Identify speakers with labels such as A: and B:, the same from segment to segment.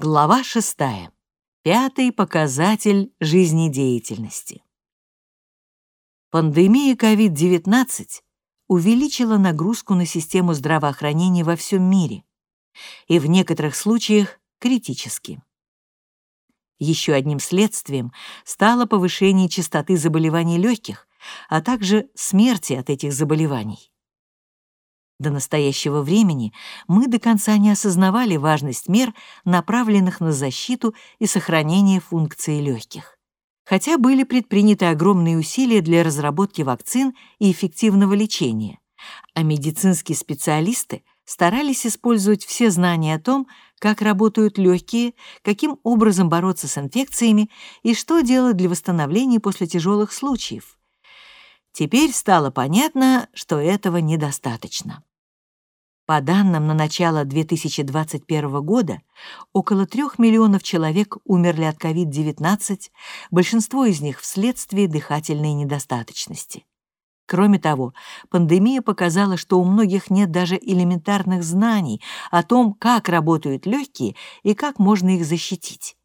A: Глава 6. Пятый показатель жизнедеятельности. Пандемия COVID-19 увеличила нагрузку на систему здравоохранения во всем мире и в некоторых случаях критически. Еще одним следствием стало повышение частоты заболеваний легких, а также смерти от этих заболеваний. До настоящего времени мы до конца не осознавали важность мер, направленных на защиту и сохранение функции легких. Хотя были предприняты огромные усилия для разработки вакцин и эффективного лечения, а медицинские специалисты старались использовать все знания о том, как работают легкие, каким образом бороться с инфекциями и что делать для восстановления после тяжелых случаев. Теперь стало понятно, что этого недостаточно. По данным на начало 2021 года, около 3 миллионов человек умерли от COVID-19, большинство из них вследствие дыхательной недостаточности. Кроме того, пандемия показала, что у многих нет даже элементарных знаний о том, как работают легкие и как можно их защитить.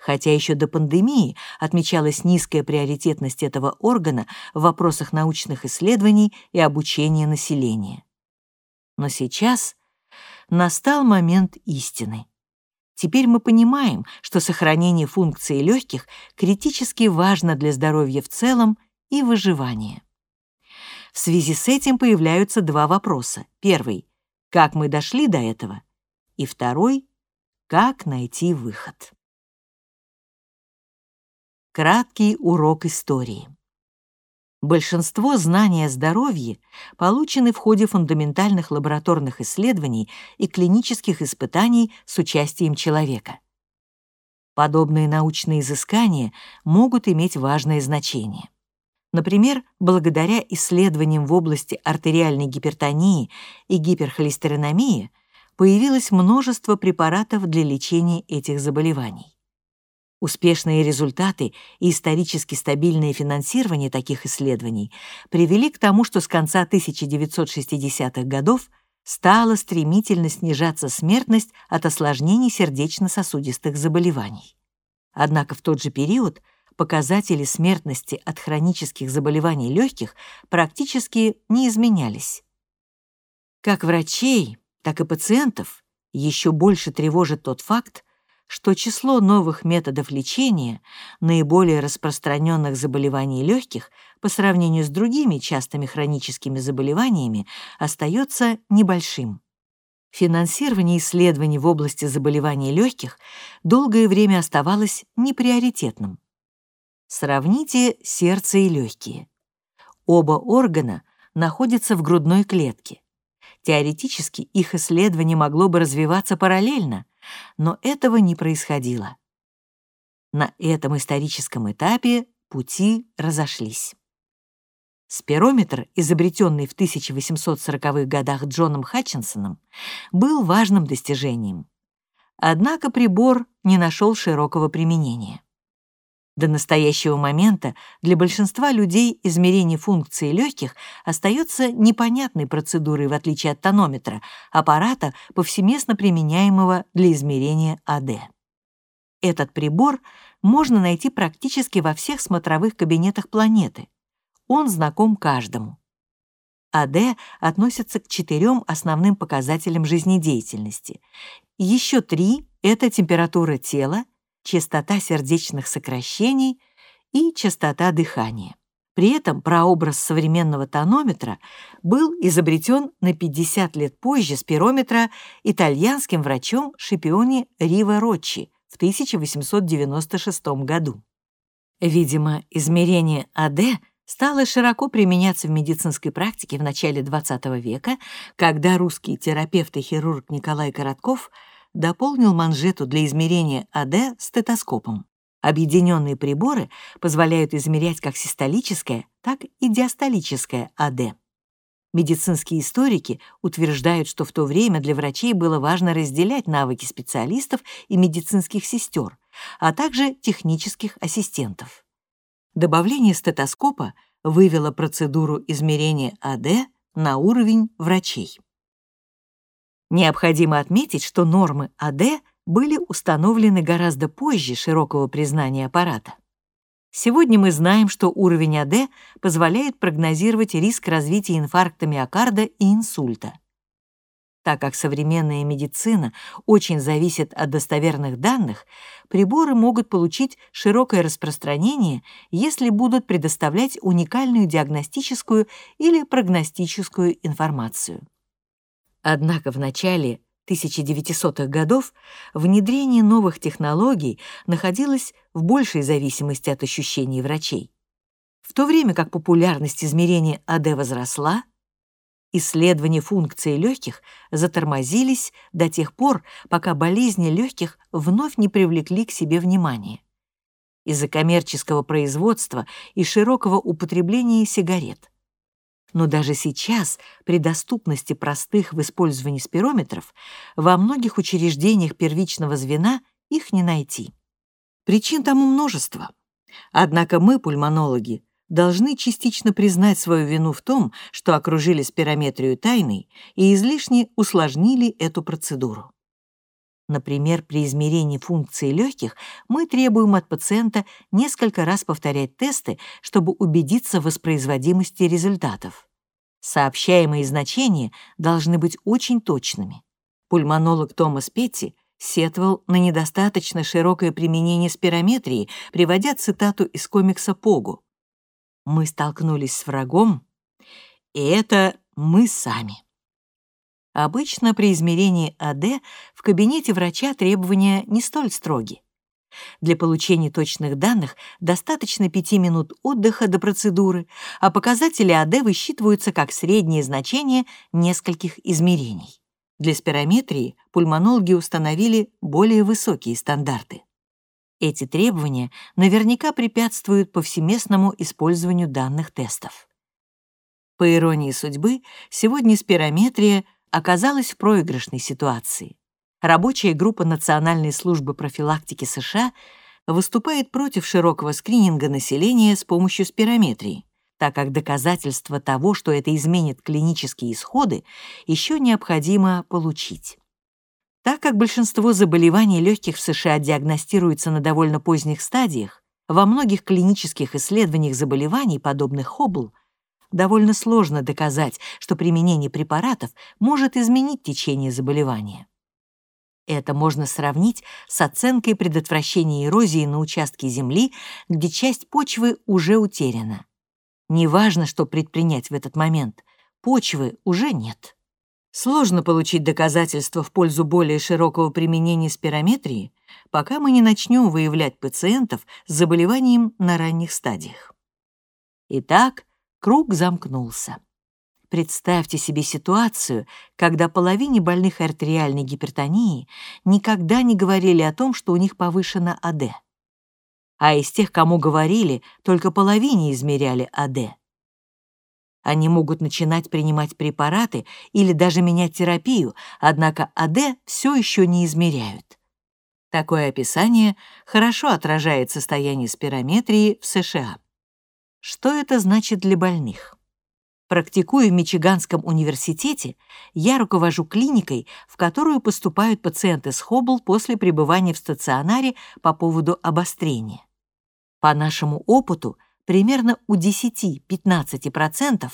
A: Хотя еще до пандемии отмечалась низкая приоритетность этого органа в вопросах научных исследований и обучения населения. Но сейчас настал момент истины. Теперь мы понимаем, что сохранение функции легких критически важно для здоровья в целом и выживания. В связи с этим появляются два вопроса. Первый — как мы дошли до этого? И второй — как найти выход? Краткий урок истории. Большинство знаний о здоровье получены в ходе фундаментальных лабораторных исследований и клинических испытаний с участием человека. Подобные научные изыскания могут иметь важное значение. Например, благодаря исследованиям в области артериальной гипертонии и гиперхолестериномии появилось множество препаратов для лечения этих заболеваний. Успешные результаты и исторически стабильное финансирование таких исследований привели к тому, что с конца 1960-х годов стала стремительно снижаться смертность от осложнений сердечно-сосудистых заболеваний. Однако в тот же период показатели смертности от хронических заболеваний легких практически не изменялись. Как врачей, так и пациентов еще больше тревожит тот факт, что число новых методов лечения наиболее распространенных заболеваний легких по сравнению с другими частыми хроническими заболеваниями остается небольшим. Финансирование исследований в области заболеваний легких долгое время оставалось неприоритетным. Сравните сердце и легкие. Оба органа находятся в грудной клетке. Теоретически их исследование могло бы развиваться параллельно, но этого не происходило. На этом историческом этапе пути разошлись. Спирометр, изобретенный в 1840-х годах Джоном Хатчинсоном, был важным достижением. Однако прибор не нашел широкого применения. До настоящего момента для большинства людей измерение функции легких остается непонятной процедурой, в отличие от тонометра, аппарата, повсеместно применяемого для измерения АД. Этот прибор можно найти практически во всех смотровых кабинетах планеты. Он знаком каждому. АД относится к четырем основным показателям жизнедеятельности. Еще три — это температура тела, частота сердечных сокращений и частота дыхания. При этом прообраз современного тонометра был изобретен на 50 лет позже спирометра итальянским врачом Шипиони Рива Роччи в 1896 году. Видимо, измерение АД стало широко применяться в медицинской практике в начале XX века, когда русский терапевт и хирург Николай Коротков – дополнил манжету для измерения АД стетоскопом. Объединенные приборы позволяют измерять как систолическое, так и диастолическое АД. Медицинские историки утверждают, что в то время для врачей было важно разделять навыки специалистов и медицинских сестер, а также технических ассистентов. Добавление стетоскопа вывело процедуру измерения АД на уровень врачей. Необходимо отметить, что нормы АД были установлены гораздо позже широкого признания аппарата. Сегодня мы знаем, что уровень АД позволяет прогнозировать риск развития инфаркта миокарда и инсульта. Так как современная медицина очень зависит от достоверных данных, приборы могут получить широкое распространение, если будут предоставлять уникальную диагностическую или прогностическую информацию. Однако в начале 1900-х годов внедрение новых технологий находилось в большей зависимости от ощущений врачей. В то время как популярность измерения АД возросла, исследования функции легких затормозились до тех пор, пока болезни легких вновь не привлекли к себе внимания из-за коммерческого производства и широкого употребления сигарет. Но даже сейчас, при доступности простых в использовании спирометров, во многих учреждениях первичного звена их не найти. Причин тому множество. Однако мы, пульмонологи, должны частично признать свою вину в том, что окружили спирометрию тайной и излишне усложнили эту процедуру. Например, при измерении функции легких мы требуем от пациента несколько раз повторять тесты, чтобы убедиться в воспроизводимости результатов. Сообщаемые значения должны быть очень точными. Пульмонолог Томас Петти сетовал на недостаточно широкое применение спирометрии, приводя цитату из комикса «Погу». «Мы столкнулись с врагом, и это мы сами». Обычно при измерении АД в кабинете врача требования не столь строги. Для получения точных данных достаточно 5 минут отдыха до процедуры, а показатели АД высчитываются как среднее значение нескольких измерений. Для спирометрии пульмонологи установили более высокие стандарты. Эти требования наверняка препятствуют повсеместному использованию данных тестов. По иронии судьбы, сегодня спирометрия — оказалась в проигрышной ситуации. Рабочая группа Национальной службы профилактики США выступает против широкого скрининга населения с помощью спирометрии, так как доказательства того, что это изменит клинические исходы, еще необходимо получить. Так как большинство заболеваний легких в США диагностируется на довольно поздних стадиях, во многих клинических исследованиях заболеваний, подобных Хоббл, довольно сложно доказать, что применение препаратов может изменить течение заболевания. Это можно сравнить с оценкой предотвращения эрозии на участке земли, где часть почвы уже утеряна. Неважно, что предпринять в этот момент, почвы уже нет. Сложно получить доказательства в пользу более широкого применения спирометрии, пока мы не начнем выявлять пациентов с заболеванием на ранних стадиях. Итак, Круг замкнулся. Представьте себе ситуацию, когда половине больных артериальной гипертонии никогда не говорили о том, что у них повышено АД. А из тех, кому говорили, только половине измеряли АД. Они могут начинать принимать препараты или даже менять терапию, однако АД все еще не измеряют. Такое описание хорошо отражает состояние спирометрии в США. Что это значит для больных? Практикуя в Мичиганском университете, я руковожу клиникой, в которую поступают пациенты с Хоббл после пребывания в стационаре по поводу обострения. По нашему опыту, примерно у 10-15%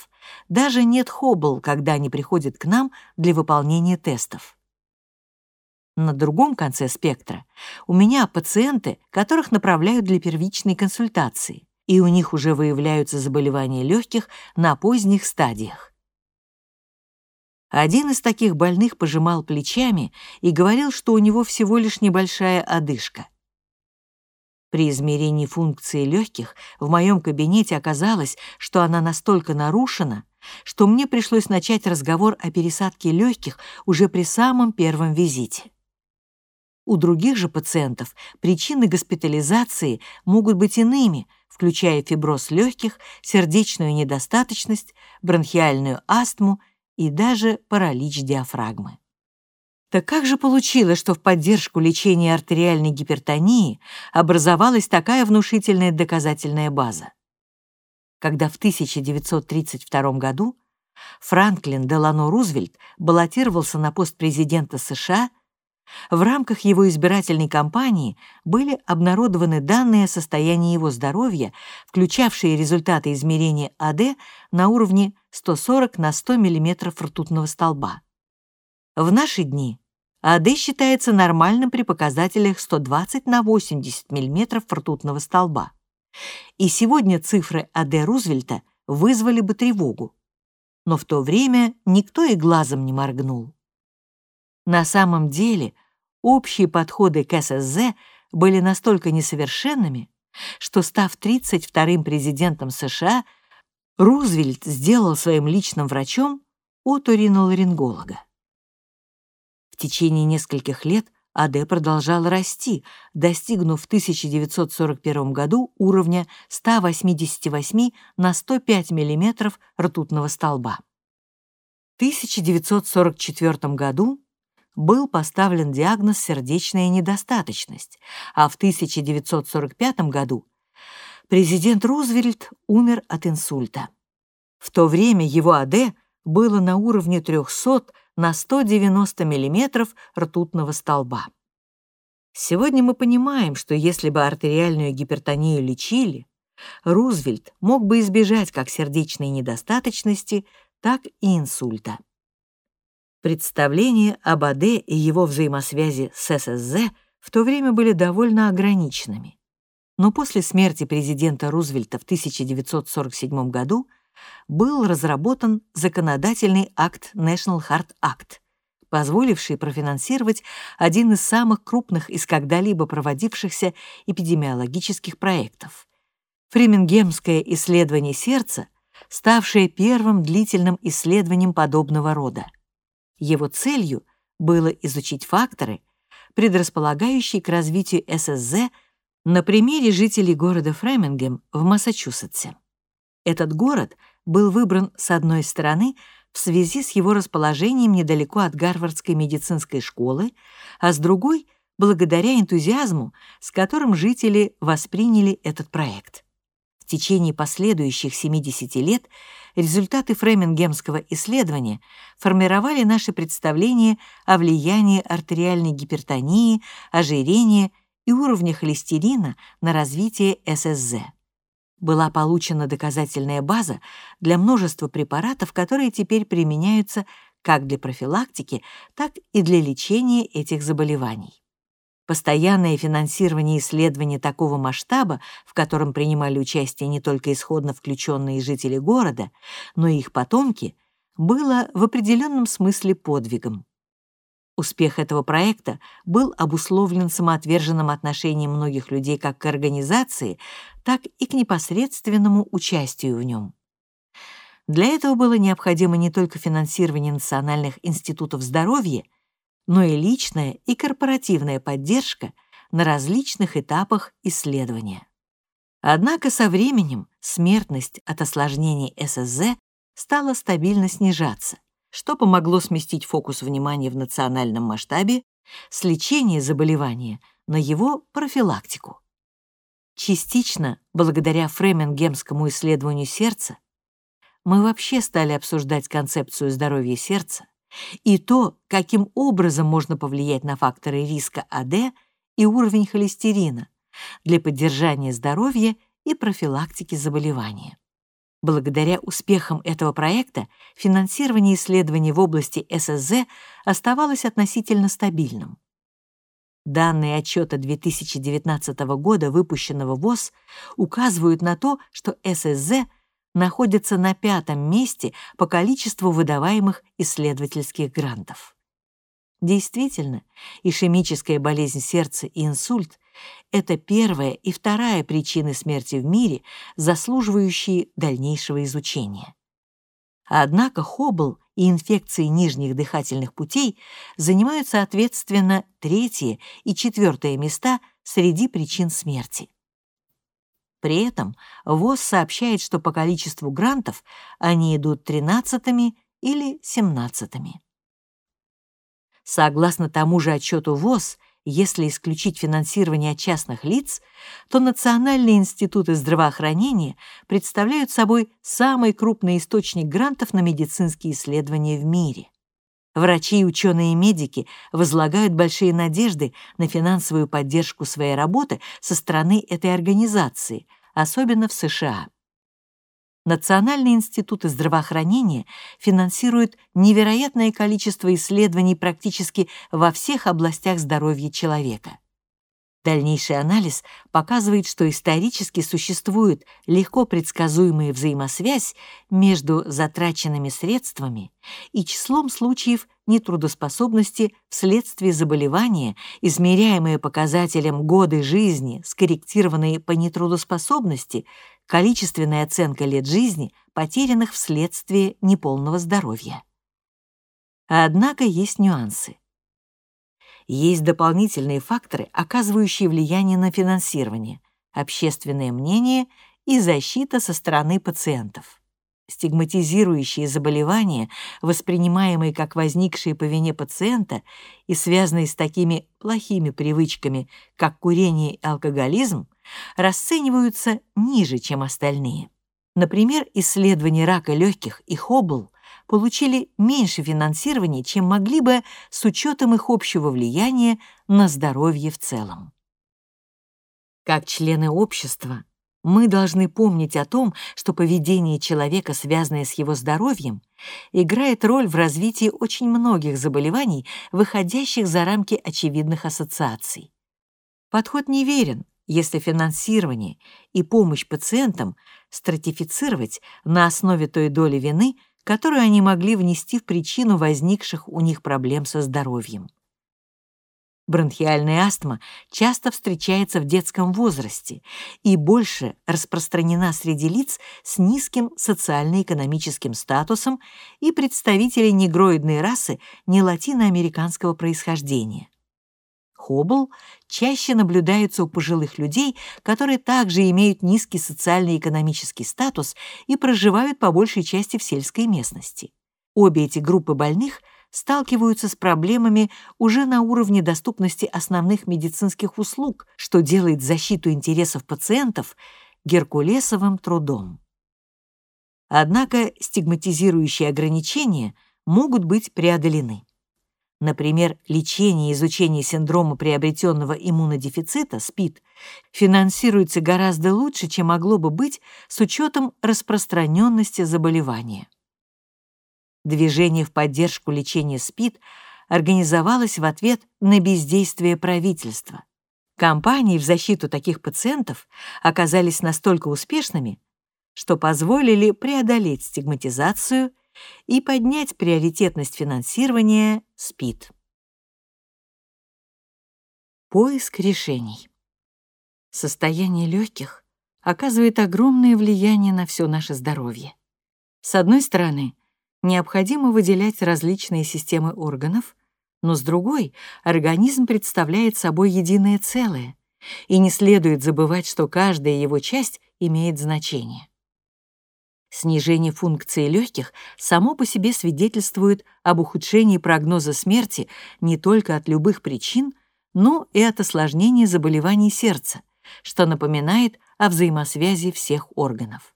A: даже нет Хоббл, когда они приходят к нам для выполнения тестов. На другом конце спектра у меня пациенты, которых направляют для первичной консультации и у них уже выявляются заболевания легких на поздних стадиях. Один из таких больных пожимал плечами и говорил, что у него всего лишь небольшая одышка. При измерении функции легких в моем кабинете оказалось, что она настолько нарушена, что мне пришлось начать разговор о пересадке легких уже при самом первом визите. У других же пациентов причины госпитализации могут быть иными, включая фиброз легких, сердечную недостаточность, бронхиальную астму и даже паралич диафрагмы. Так как же получилось, что в поддержку лечения артериальной гипертонии образовалась такая внушительная доказательная база? Когда в 1932 году Франклин Делано Рузвельт баллотировался на пост президента США, в рамках его избирательной кампании были обнародованы данные о состоянии его здоровья, включавшие результаты измерения АД на уровне 140 на 100 мм ртутного столба. В наши дни АД считается нормальным при показателях 120 на 80 мм ртутного столба. И сегодня цифры АД Рузвельта вызвали бы тревогу. Но в то время никто и глазом не моргнул. На самом деле общие подходы к ССЗ были настолько несовершенными, что, став 32-м президентом США, Рузвельт сделал своим личным врачом оториноларинголога. В течение нескольких лет АД продолжал расти, достигнув в 1941 году уровня 188 на 105 мм ртутного столба. В 1944 году был поставлен диагноз «сердечная недостаточность», а в 1945 году президент Рузвельт умер от инсульта. В то время его АД было на уровне 300 на 190 мм ртутного столба. Сегодня мы понимаем, что если бы артериальную гипертонию лечили, Рузвельт мог бы избежать как сердечной недостаточности, так и инсульта. Представления об АД и его взаимосвязи с ССЗ в то время были довольно ограниченными. Но после смерти президента Рузвельта в 1947 году был разработан законодательный акт National Heart Act, позволивший профинансировать один из самых крупных из когда-либо проводившихся эпидемиологических проектов — Фремингемское исследование сердца, ставшее первым длительным исследованием подобного рода. Его целью было изучить факторы, предрасполагающие к развитию ССЗ на примере жителей города Фремингем в Массачусетсе. Этот город был выбран с одной стороны в связи с его расположением недалеко от Гарвардской медицинской школы, а с другой — благодаря энтузиазму, с которым жители восприняли этот проект. В течение последующих 70 лет результаты фремингемского исследования формировали наши представления о влиянии артериальной гипертонии, ожирения и уровня холестерина на развитие ССЗ. Была получена доказательная база для множества препаратов, которые теперь применяются как для профилактики, так и для лечения этих заболеваний. Постоянное финансирование исследований такого масштаба, в котором принимали участие не только исходно включенные жители города, но и их потомки, было в определенном смысле подвигом. Успех этого проекта был обусловлен самоотверженным отношением многих людей как к организации, так и к непосредственному участию в нем. Для этого было необходимо не только финансирование национальных институтов здоровья, но и личная и корпоративная поддержка на различных этапах исследования. Однако со временем смертность от осложнений ССЗ стала стабильно снижаться, что помогло сместить фокус внимания в национальном масштабе с лечения заболевания на его профилактику. Частично, благодаря фремингемскому исследованию сердца, мы вообще стали обсуждать концепцию здоровья сердца и то, каким образом можно повлиять на факторы риска АД и уровень холестерина для поддержания здоровья и профилактики заболевания. Благодаря успехам этого проекта финансирование исследований в области ССЗ оставалось относительно стабильным. Данные отчета 2019 года, выпущенного ВОЗ, указывают на то, что ССЗ находится на пятом месте по количеству выдаваемых исследовательских грантов. Действительно, ишемическая болезнь сердца и инсульт — это первая и вторая причины смерти в мире, заслуживающие дальнейшего изучения. Однако Хоббл и инфекции нижних дыхательных путей занимают соответственно третье и четвертое места среди причин смерти. При этом ВОЗ сообщает, что по количеству грантов они идут тринадцатыми или семнадцатыми. Согласно тому же отчету ВОЗ, если исключить финансирование от частных лиц, то национальные институты здравоохранения представляют собой самый крупный источник грантов на медицинские исследования в мире. Врачи и ученые-медики возлагают большие надежды на финансовую поддержку своей работы со стороны этой организации, особенно в США. Национальные институты здравоохранения финансируют невероятное количество исследований практически во всех областях здоровья человека. Дальнейший анализ показывает, что исторически существует легко предсказуемая взаимосвязь между затраченными средствами и числом случаев нетрудоспособности вследствие заболевания, измеряемые показателем годы жизни, скорректированные по нетрудоспособности, количественная оценка лет жизни, потерянных вследствие неполного здоровья. Однако есть нюансы есть дополнительные факторы, оказывающие влияние на финансирование, общественное мнение и защита со стороны пациентов. Стигматизирующие заболевания, воспринимаемые как возникшие по вине пациента и связанные с такими плохими привычками, как курение и алкоголизм, расцениваются ниже, чем остальные. Например, исследования рака легких и Хоббл получили меньше финансирования, чем могли бы с учетом их общего влияния на здоровье в целом. Как члены общества, мы должны помнить о том, что поведение человека, связанное с его здоровьем, играет роль в развитии очень многих заболеваний, выходящих за рамки очевидных ассоциаций. Подход неверен, если финансирование и помощь пациентам стратифицировать на основе той доли вины, которую они могли внести в причину возникших у них проблем со здоровьем. Бронхиальная астма часто встречается в детском возрасте и больше распространена среди лиц с низким социально-экономическим статусом и представителей негроидной расы нелатиноамериканского происхождения. Хоббл чаще наблюдаются у пожилых людей, которые также имеют низкий социально-экономический статус и проживают по большей части в сельской местности. Обе эти группы больных сталкиваются с проблемами уже на уровне доступности основных медицинских услуг, что делает защиту интересов пациентов геркулесовым трудом. Однако стигматизирующие ограничения могут быть преодолены. Например, лечение и изучение синдрома приобретенного иммунодефицита, СПИД, финансируется гораздо лучше, чем могло бы быть с учетом распространенности заболевания. Движение в поддержку лечения СПИД организовалось в ответ на бездействие правительства. Кампании в защиту таких пациентов оказались настолько успешными, что позволили преодолеть стигматизацию и поднять приоритетность финансирования СПИД. Поиск решений. Состояние легких оказывает огромное влияние на все наше здоровье. С одной стороны, необходимо выделять различные системы органов, но с другой, организм представляет собой единое целое, и не следует забывать, что каждая его часть имеет значение. Снижение функции легких само по себе свидетельствует об ухудшении прогноза смерти не только от любых причин, но и от осложнения заболеваний сердца, что напоминает о взаимосвязи всех органов.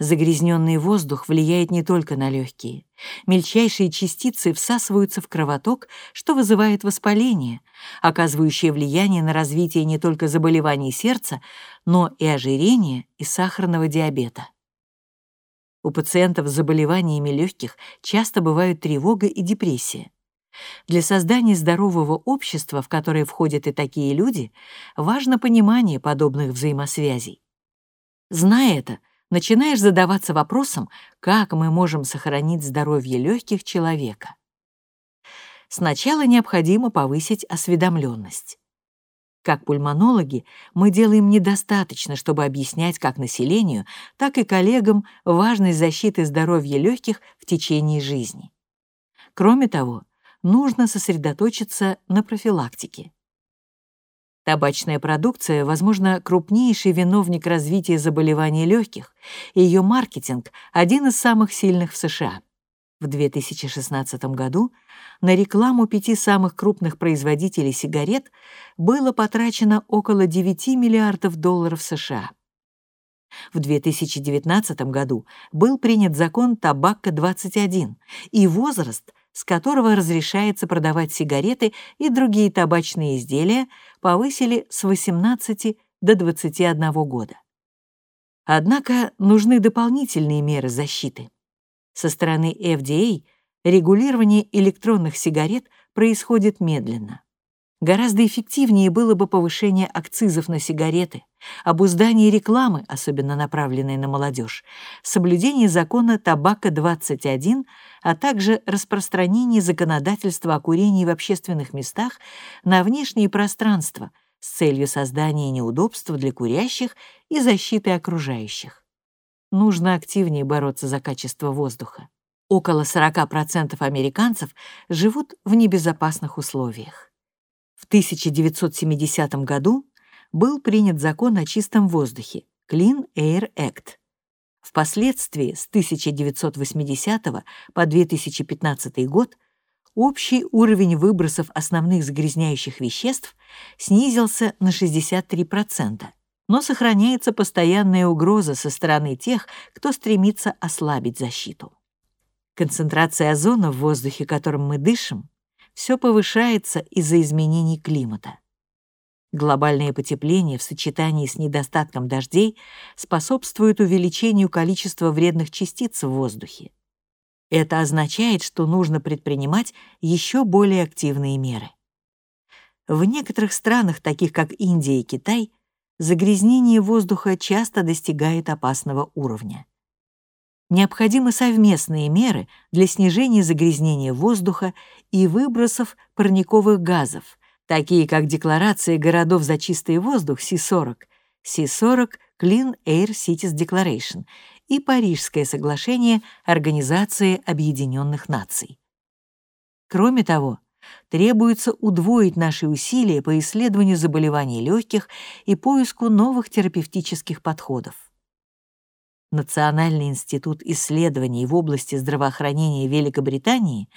A: Загрязненный воздух влияет не только на легкие. Мельчайшие частицы всасываются в кровоток, что вызывает воспаление, оказывающее влияние на развитие не только заболеваний сердца, но и ожирения и сахарного диабета. У пациентов с заболеваниями легких часто бывают тревога и депрессия. Для создания здорового общества, в которое входят и такие люди, важно понимание подобных взаимосвязей. Зная это, начинаешь задаваться вопросом, как мы можем сохранить здоровье легких человека. Сначала необходимо повысить осведомленность. Как пульмонологи мы делаем недостаточно, чтобы объяснять как населению, так и коллегам важность защиты здоровья легких в течение жизни. Кроме того, нужно сосредоточиться на профилактике. Табачная продукция, возможно, крупнейший виновник развития заболеваний легких, и ее маркетинг – один из самых сильных в США. В 2016 году на рекламу пяти самых крупных производителей сигарет было потрачено около 9 миллиардов долларов США. В 2019 году был принят закон «Табако-21», и возраст с которого разрешается продавать сигареты и другие табачные изделия, повысили с 18 до 21 года. Однако нужны дополнительные меры защиты. Со стороны FDA регулирование электронных сигарет происходит медленно. Гораздо эффективнее было бы повышение акцизов на сигареты, обуздание рекламы, особенно направленной на молодежь, соблюдение закона «Табако-21», а также распространение законодательства о курении в общественных местах на внешние пространства с целью создания неудобств для курящих и защиты окружающих. Нужно активнее бороться за качество воздуха. Около 40% американцев живут в небезопасных условиях. В 1970 году был принят закон о чистом воздухе Clean Air Act. Впоследствии с 1980 по 2015 год общий уровень выбросов основных загрязняющих веществ снизился на 63%, но сохраняется постоянная угроза со стороны тех, кто стремится ослабить защиту. Концентрация озона в воздухе, которым мы дышим, все повышается из-за изменений климата. Глобальное потепление в сочетании с недостатком дождей способствует увеличению количества вредных частиц в воздухе. Это означает, что нужно предпринимать еще более активные меры. В некоторых странах, таких как Индия и Китай, загрязнение воздуха часто достигает опасного уровня необходимы совместные меры для снижения загрязнения воздуха и выбросов парниковых газов, такие как Декларация городов за чистый воздух C40, C40 Clean Air Cities Declaration и Парижское соглашение Организации Объединенных Наций. Кроме того, требуется удвоить наши усилия по исследованию заболеваний легких и поиску новых терапевтических подходов. Национальный институт исследований в области здравоохранения Великобритании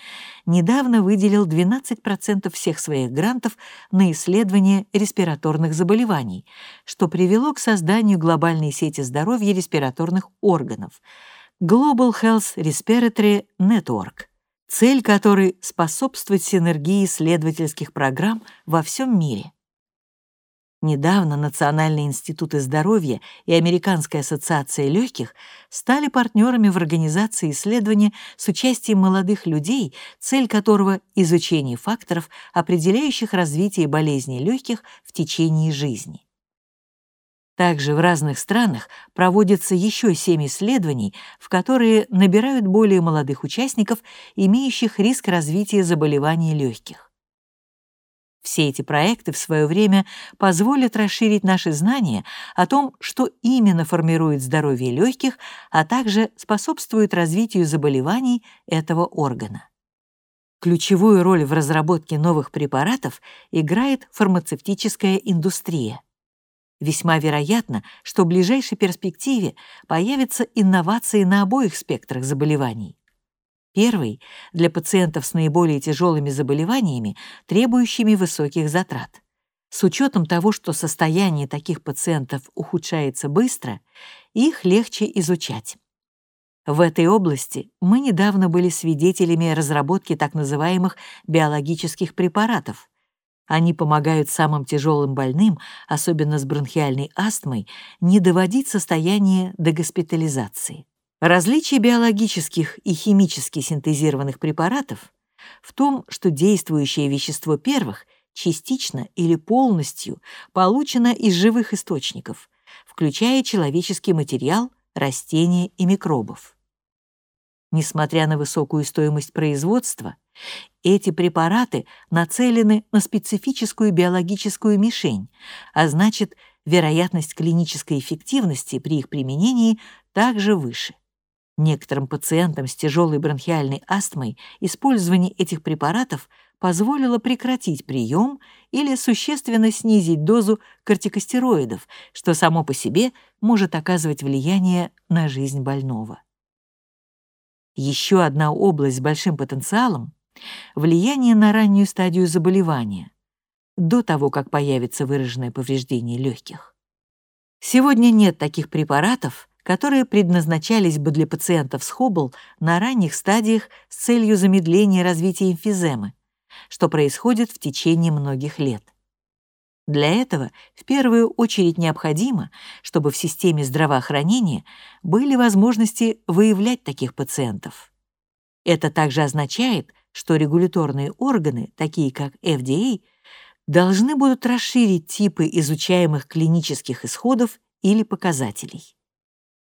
A: недавно выделил 12% всех своих грантов на исследование респираторных заболеваний, что привело к созданию глобальной сети здоровья респираторных органов Global Health Respiratory Network, цель которой — способствовать синергии исследовательских программ во всем мире. Недавно Национальный институт здоровья и Американская ассоциация легких стали партнерами в организации исследования с участием молодых людей, цель которого — изучение факторов, определяющих развитие болезней легких в течение жизни. Также в разных странах проводятся еще семь исследований, в которые набирают более молодых участников, имеющих риск развития заболеваний легких. Все эти проекты в свое время позволят расширить наши знания о том, что именно формирует здоровье легких, а также способствует развитию заболеваний этого органа. Ключевую роль в разработке новых препаратов играет фармацевтическая индустрия. Весьма вероятно, что в ближайшей перспективе появятся инновации на обоих спектрах заболеваний. Первый — для пациентов с наиболее тяжелыми заболеваниями, требующими высоких затрат. С учетом того, что состояние таких пациентов ухудшается быстро, их легче изучать. В этой области мы недавно были свидетелями разработки так называемых биологических препаратов. Они помогают самым тяжелым больным, особенно с бронхиальной астмой, не доводить состояние до госпитализации. Различие биологических и химически синтезированных препаратов в том, что действующее вещество первых частично или полностью получено из живых источников, включая человеческий материал, растения и микробов. Несмотря на высокую стоимость производства, эти препараты нацелены на специфическую биологическую мишень, а значит, вероятность клинической эффективности при их применении также выше. Некоторым пациентам с тяжелой бронхиальной астмой использование этих препаратов позволило прекратить прием или существенно снизить дозу кортикостероидов, что само по себе может оказывать влияние на жизнь больного. Еще одна область с большим потенциалом — влияние на раннюю стадию заболевания, до того, как появится выраженное повреждение легких. Сегодня нет таких препаратов, которые предназначались бы для пациентов с Хоббл на ранних стадиях с целью замедления развития эмфиземы, что происходит в течение многих лет. Для этого в первую очередь необходимо, чтобы в системе здравоохранения были возможности выявлять таких пациентов. Это также означает, что регуляторные органы, такие как FDA, должны будут расширить типы изучаемых клинических исходов или показателей.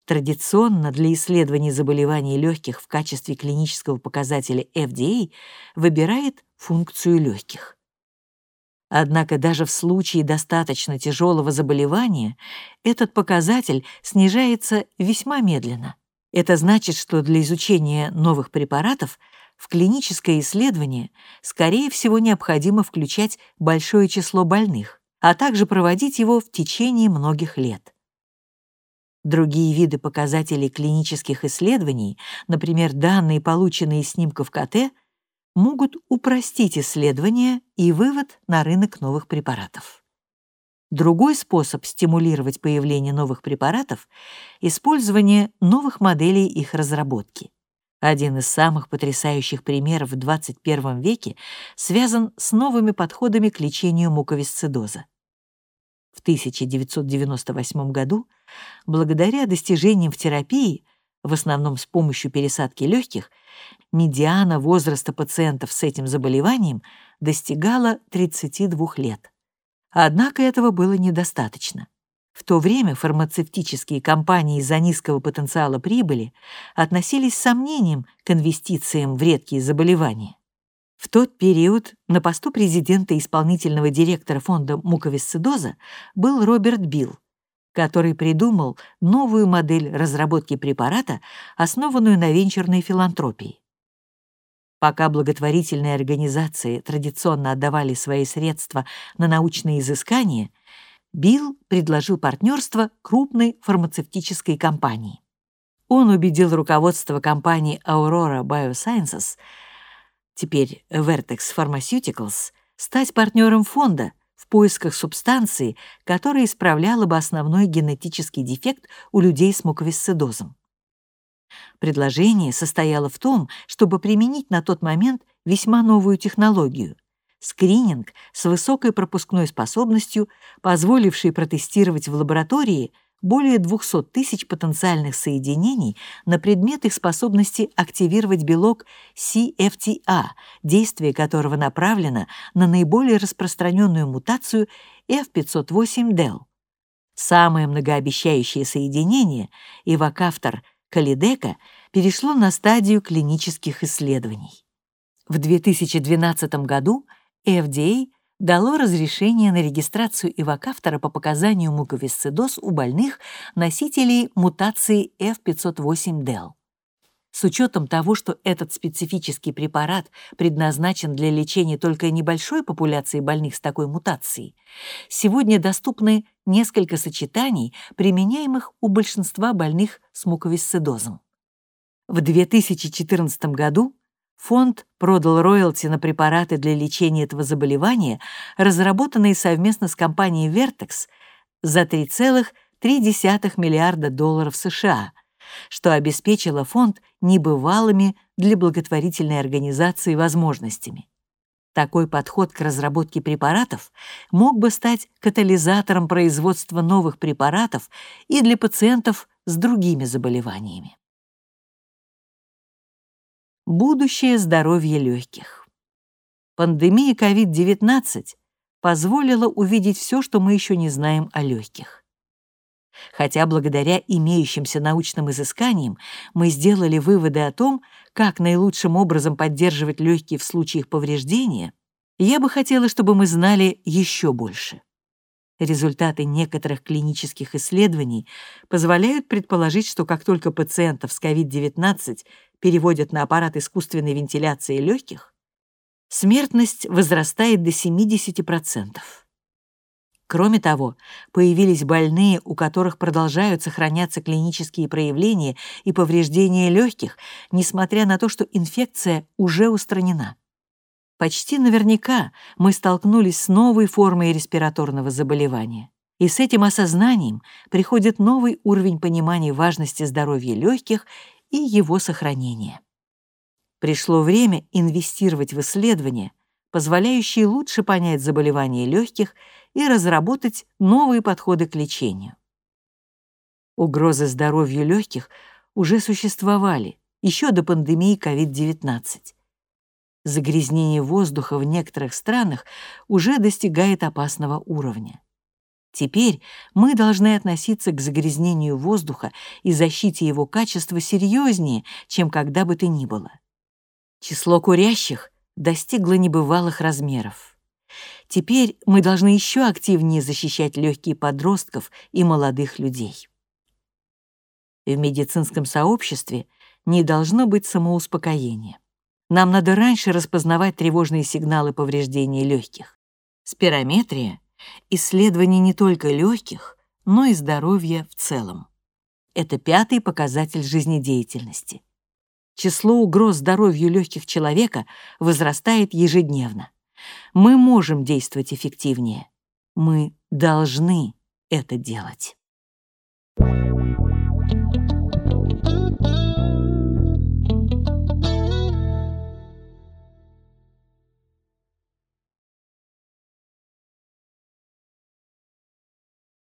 A: Традиционно для исследований заболеваний легких в качестве клинического показателя FDA выбирает функцию легких. Однако даже в случае достаточно тяжелого заболевания этот показатель снижается весьма медленно. Это значит, что для изучения новых препаратов в клиническое исследование, скорее всего, необходимо включать большое число больных, а также проводить его в течение многих лет. Другие виды показателей клинических исследований, например, данные, полученные из снимков КТ, могут упростить исследование и вывод на рынок новых препаратов. Другой способ стимулировать появление новых препаратов — использование новых моделей их разработки. Один из самых потрясающих примеров в 21 веке связан с новыми подходами к лечению муковисцидоза. В 1998 году, благодаря достижениям в терапии, в основном с помощью пересадки легких, медиана возраста пациентов с этим заболеванием достигала 32 лет. Однако этого было недостаточно. В то время фармацевтические компании из-за низкого потенциала прибыли относились с сомнением к инвестициям в редкие заболевания. В тот период на посту президента и исполнительного директора фонда муковисцидоза был Роберт Билл, который придумал новую модель разработки препарата, основанную на венчурной филантропии. Пока благотворительные организации традиционно отдавали свои средства на научные изыскания — Билл предложил партнерство крупной фармацевтической компании. Он убедил руководство компании Aurora Biosciences, теперь Vertex Pharmaceuticals, стать партнером фонда в поисках субстанции, которая исправляла бы основной генетический дефект у людей с муковисцидозом. Предложение состояло в том, чтобы применить на тот момент весьма новую технологию скрининг с высокой пропускной способностью, позволивший протестировать в лаборатории более 200 тысяч потенциальных соединений на предмет их способности активировать белок CFTA, действие которого направлено на наиболее распространенную мутацию F508del. Самое многообещающее соединение, ивакафтор калидека, перешло на стадию клинических исследований. В 2012 году FDA дало разрешение на регистрацию ивакафтора по показанию муковисцидоз у больных носителей мутации F508del. С учетом того, что этот специфический препарат предназначен для лечения только небольшой популяции больных с такой мутацией, сегодня доступны несколько сочетаний, применяемых у большинства больных с муковисцидозом. В 2014 году Фонд продал роялти на препараты для лечения этого заболевания, разработанные совместно с компанией Vertex за 3,3 миллиарда долларов США, что обеспечило фонд небывалыми для благотворительной организации возможностями. Такой подход к разработке препаратов мог бы стать катализатором производства новых препаратов и для пациентов с другими заболеваниями. Будущее здоровья легких. Пандемия COVID-19 позволила увидеть все, что мы еще не знаем о легких. Хотя благодаря имеющимся научным изысканиям мы сделали выводы о том, как наилучшим образом поддерживать легкие в случае их повреждения, я бы хотела, чтобы мы знали еще больше. Результаты некоторых клинических исследований позволяют предположить, что как только пациентов с COVID-19 переводят на аппарат искусственной вентиляции легких, смертность возрастает до 70%. Кроме того, появились больные, у которых продолжают сохраняться клинические проявления и повреждения легких, несмотря на то, что инфекция уже устранена. Почти наверняка мы столкнулись с новой формой респираторного заболевания. И с этим осознанием приходит новый уровень понимания важности здоровья легких и его сохранения. Пришло время инвестировать в исследования, позволяющие лучше понять заболевания легких и разработать новые подходы к лечению. Угрозы здоровью легких уже существовали еще до пандемии COVID-19. Загрязнение воздуха в некоторых странах уже достигает опасного уровня. Теперь мы должны относиться к загрязнению воздуха и защите его качества серьезнее, чем когда бы то ни было. Число курящих достигло небывалых размеров. Теперь мы должны еще активнее защищать легкие подростков и молодых людей. В медицинском сообществе не должно быть самоуспокоения. Нам надо раньше распознавать тревожные сигналы повреждения легких. Спирометрия исследование не только легких, но и здоровья в целом. Это пятый показатель жизнедеятельности. Число угроз здоровью легких человека возрастает ежедневно. Мы можем действовать эффективнее. Мы должны это делать.